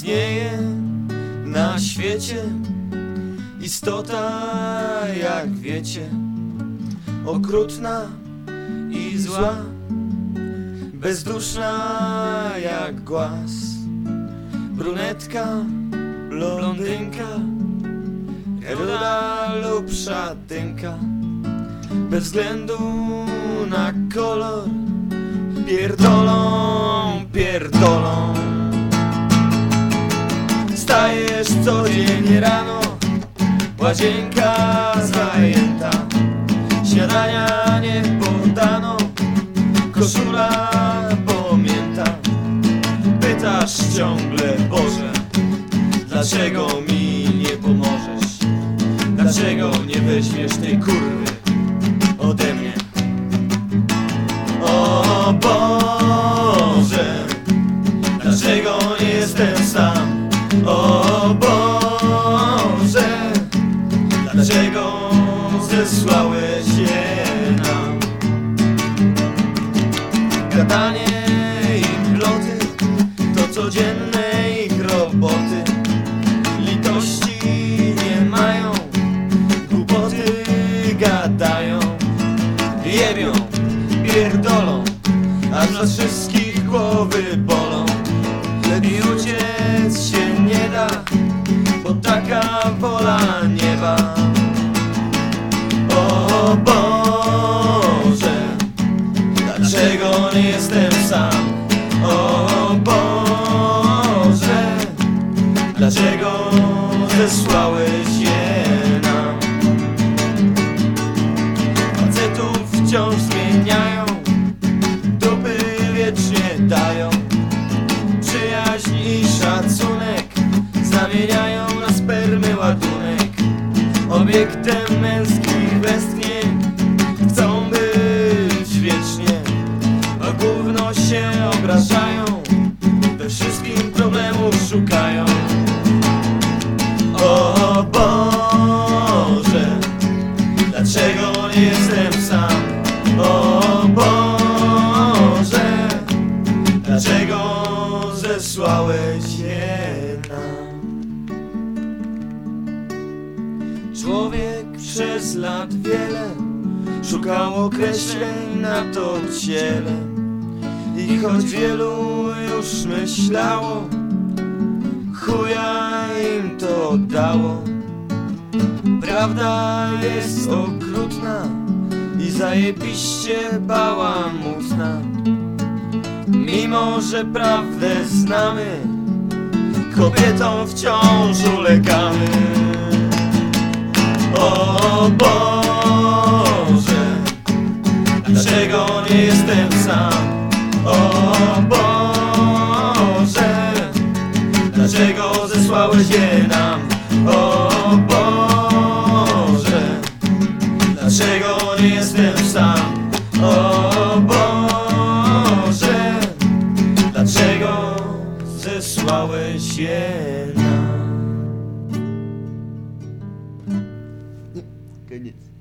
istnieje na świecie. Istota, jak wiecie, okrutna i zła, bezduszna jak głaz, brunetka, blondynka, ruda lub szatynka, bez względu na kolor, pierdolą, pierdolą. Stajesz codziennie rano Łazienka zajęta Śniadania nie podano Koszula pomięta Pytasz ciągle Boże Dlaczego mi nie pomożesz? Dlaczego nie weźmiesz tej kurwy ode mnie? O Boże zesłałeś je nam? Gadanie i ploty To codzienne ich roboty. Litości nie mają Głupoty gadają. Jebią, pierdolą Aż nas wszystkich głowy bolą zesłałeś je nam. Facetów wciąż zmieniają Dupy wiecznie dają. Przyjaźń i szacunek Zamieniają na spermy ładunek. Obiektem męskich westchnień Chcą być wiecznie A gówno się obrażają zesłałeś je nam? Człowiek przez lat wiele Szukał określeń na to ciele. I choć wielu już myślało Chuja im to dało. Prawda jest okrutna I zajebiście bałamutna Mimo, że prawdę znamy Kobietom wciąż ulegamy O Boże Dlaczego nie jestem sam? конец.